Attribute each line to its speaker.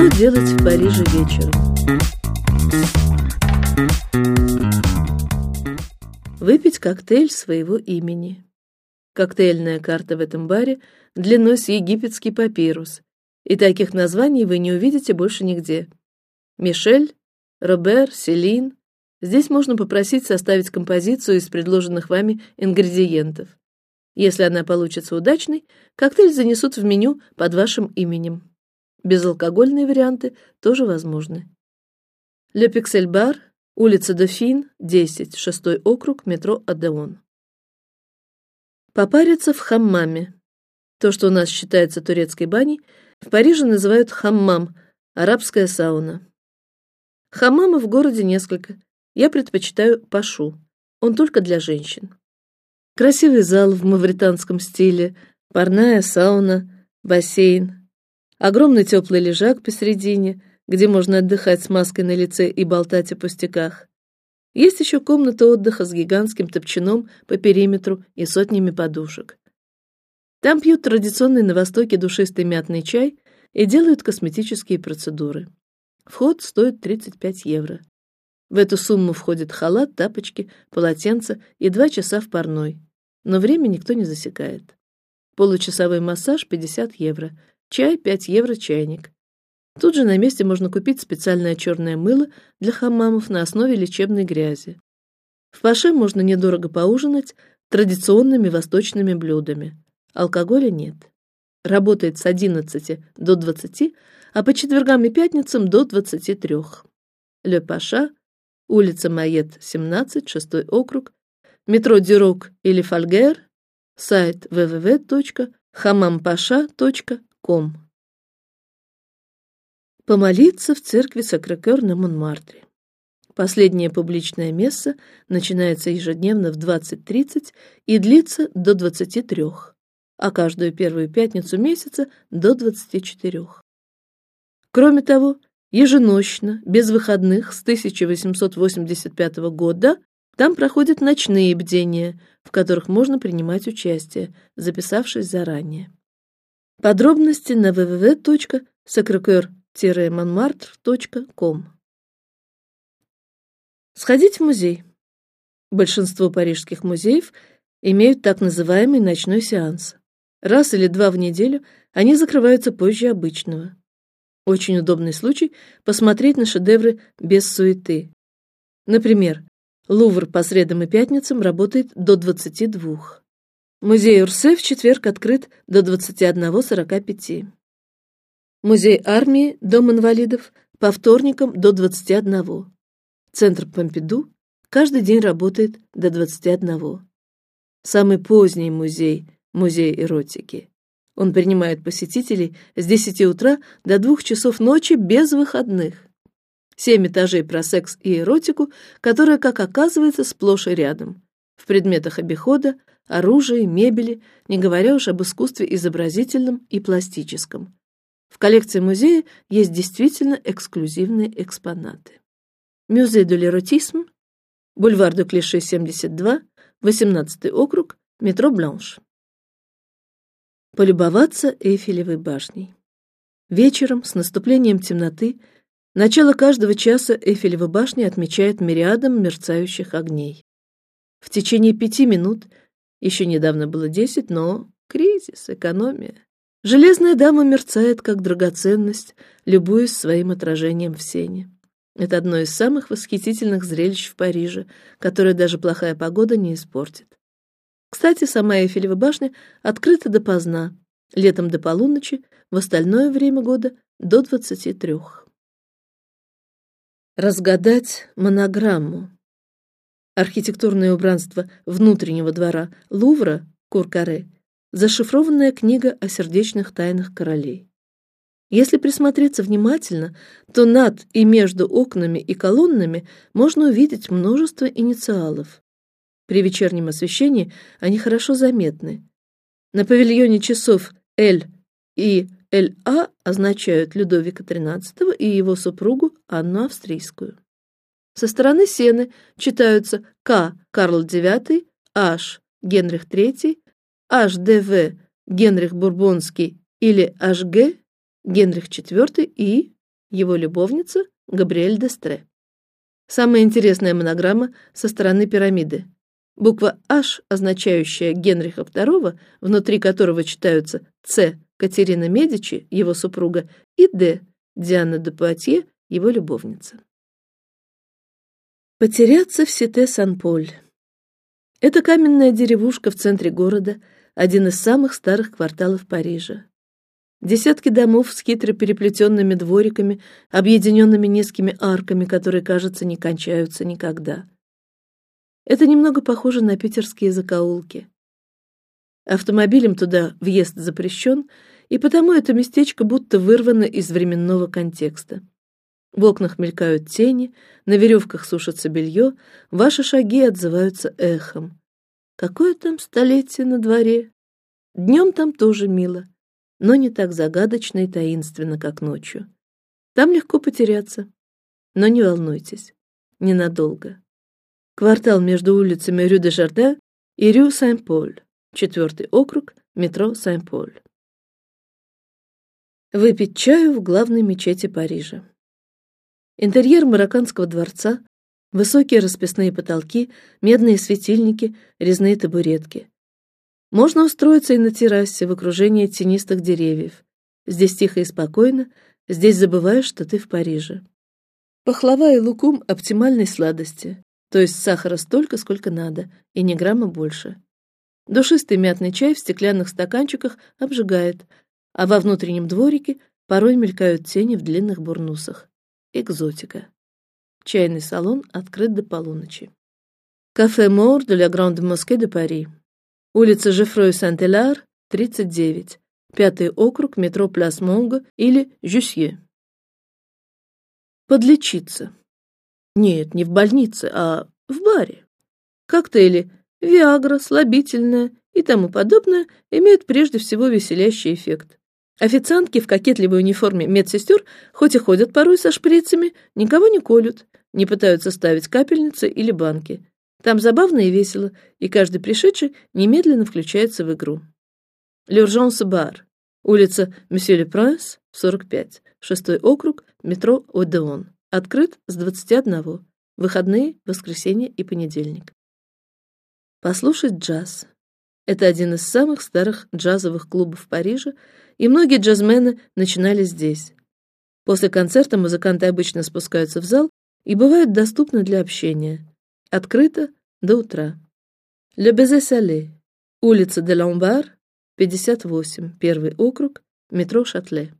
Speaker 1: Что делать в Париже вечером? Выпить коктейль своего имени. Коктейльная карта в этом баре длиной с египетский папирус, и таких названий вы не увидите больше нигде. Мишель, Робер, Селин. Здесь можно попросить составить композицию из предложенных вами ингредиентов. Если она получится удачной, коктейль занесут в меню под вашим именем. Безалкогольные варианты тоже возможны. Pixel Bar, улица Дофин, 10, шестой округ, метро Адеон. Попариться в хаммаме. То, что у нас считается турецкой баней, в Париже называют хаммам, арабская сауна. Хаммама в городе несколько. Я предпочитаю пашу. Он только для женщин. Красивый зал в мавританском стиле, парная сауна, бассейн, огромный теплый лежак посередине, где можно отдыхать с маской на лице и болтать о пустяках. Есть еще комната отдыха с гигантским топчаном по периметру и сотнями подушек. Там пьют традиционный на Востоке душистый мятный чай и делают косметические процедуры. Вход стоит 35 евро. В эту сумму входит халат, тапочки, полотенце и два часа в парной. Но время никто не засекает. Получасовой массаж 50 евро, чай 5 евро чайник. Тут же на месте можно купить специальное черное мыло для хаммамов на основе лечебной грязи. В паше можно недорого поужинать традиционными восточными блюдами. Алкоголя нет. Работает с 11 до 20, а по четвергам и пятницам до 23. Ле Паша, улица Майет, 17, шестой округ, метро Дюрок или Фальгер, сайт www.hamampasha.com помолиться в церкви Сакрекер на Монмартре. Последнее публичное месса начинается ежедневно в 20:30 и длится до 23, а каждую первую пятницу месяца до 24. Кроме того, еженочно, без выходных с 1885 года там проходят ночные бдения, в которых можно принимать участие, записавшись заранее. Подробности на www.sacrecoeur monmartre.com. Сходить в музей. Большинство парижских музеев имеют так называемый ночной сеанс. Раз или два в неделю они закрываются позже обычного. Очень удобный случай посмотреть на шедевры без суеты. Например, Лувр по средам и пятницам работает до 22. Музей Урсе в четверг открыт до 21:45. Музей армии, дом инвалидов по вторникам до 21. Центр Помпиду каждый день работает до 21. Самый поздний музей, музей эротики. Он принимает посетителей с 10 утра до двух часов ночи без выходных. Семь этажей про секс и эротику, которая, как оказывается, сплошь и рядом. В предметах обихода, оружии, мебели, не говоря уж об искусстве изобразительном и пластическом. В коллекции музея есть действительно эксклюзивные экспонаты. Музей de l'érotisme, бульвар де Клише 72, 18 округ, метро Бланш. Полюбоваться Эйфелевой башней. Вечером с наступлением темноты начало каждого часа Эйфелева башня отмечает мириадом мерцающих огней. В течение пяти минут, еще недавно было десять, но кризис, экономия. Железная дама мерцает как драгоценность, любуясь своим отражением в сене. Это одно из самых восхитительных зрелищ в Париже, которое даже плохая погода не испортит. Кстати, сама Эйфелева башня открыта допоздна, летом до полуночи, в остальное время года до двадцати трех. Разгадать монограмму. Архитектурное убранство внутреннего двора Лувра Куркаре зашифрованная книга о сердечных тайнах королей. Если присмотреться внимательно, то над и между окнами и колоннами можно увидеть множество инициалов. При вечернем освещении они хорошо заметны. На павильоне часов Л и ЛА означают Людовика XIII и его супругу Анну Австрийскую. Со стороны Сены читаются К Карл IX, H Генрих III, HDV Генрих Бурбонский или HG Генрих IV и его любовница Габриэль Дестре. Самая интересная монограмма со стороны пирамиды. Буква H, означающая Генриха II, внутри которого читаются C Катерина Медичи, его супруга, и D Диана де Пуатье, его любовница. Потеряться в Сите-Сан-Поль. Это каменная деревушка в центре города, один из самых старых кварталов Парижа. Десятки домов с хитро переплетенными двориками, объединенными низкими арками, которые, кажется, не кончаются никогда. Это немного похоже на питерские закоулки. Автомобилем туда въезд запрещен, и потому это местечко будто вырвано из временного контекста. В окнах мелькают тени, на веревках сушится белье, ваши шаги отзываются эхом. Какое там столетие на дворе? Днем там тоже мило, но не так загадочно и таинственно, как ночью. Там легко потеряться, но не волнуйтесь, ненадолго. Квартал между улицами Рю де Жардin и Рю Сен-Поль, четвертый округ, метро Сен-Поль. Выпить чаю в главной мечети Парижа. Интерьер марокканского дворца, высокие расписные потолки, медные светильники, резные табуретки. Можно устроиться и на террасе в окружении тенистых деревьев. Здесь тихо и спокойно, здесь забываешь, что ты в Париже. Пахлава и лукум оптимальной сладости, то есть сахара столько, сколько надо, и ни грамма больше. Душистый мятный чай в стеклянных стаканчиках обжигает, а во внутреннем дворике порой мелькают тени в длинных бурнусах. Экзотика. Чайный салон открыт до полуночи. Кафе Мор de la Grande Mosquée de Paris. Улица Жефрой Сент-Элар, 39. Пятый округ, метро Пляс Монго или Жюсье. Подлечиться. Нет, не в больнице, а в баре. Коктейли Виагра, слабительное и тому подобное имеют прежде всего веселящий эффект. Официантки в кокетливой униформе медсестер, хоть и ходят порой со шприцами, никого не колют, не пытаются ставить капельницы или банки. Там забавно и весело, и каждый пришедший немедленно включается в игру. L'Urgence бар, улица Monsieur le Prince, 45, шестой округ, метро Одеон. Открыт с 21. Выходные, воскресенье и понедельник. Послушать джаз. Это один из самых старых джазовых клубов Парижа, и многие джазмены начинали здесь. После концерта музыканты обычно спускаются в зал и бывают доступны для общения. Открыто до утра. Le Baiser Salé, улица де Ламбар, 58, первый округ, метро Шатле.